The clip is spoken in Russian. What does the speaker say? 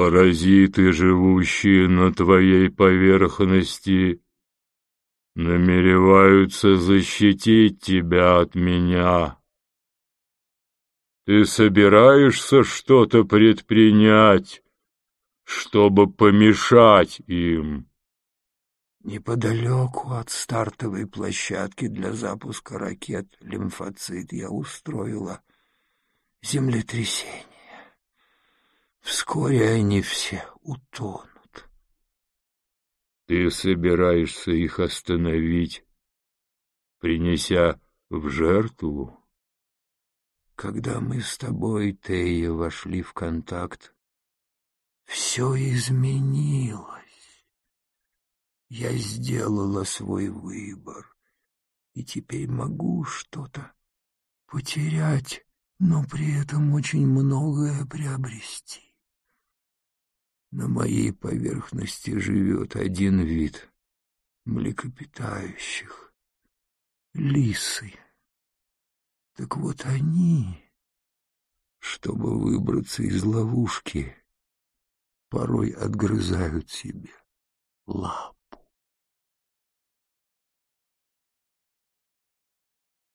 Паразиты, живущие на твоей поверхности, намереваются защитить тебя от меня. Ты собираешься что-то предпринять, чтобы помешать им?» Неподалеку от стартовой площадки для запуска ракет «Лимфоцит» я устроила землетрясение. Вскоре они все утонут. Ты собираешься их остановить, принеся в жертву? Когда мы с тобой, Тея, вошли в контакт, все изменилось. Я сделала свой выбор, и теперь могу что-то потерять, но при этом очень многое приобрести. На моей поверхности живет один вид млекопитающих — лисы. Так вот они, чтобы выбраться из ловушки, порой отгрызают себе лап.